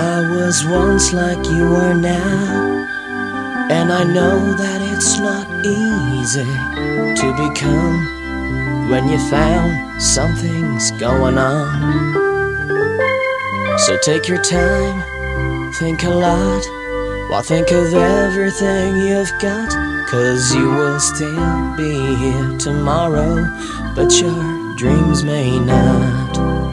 I was once like you are now, and I know that it's not easy to become when you found something's going on. So take your time, think a lot, while think of everything you've got, cause you will still be here tomorrow, but your dreams may not.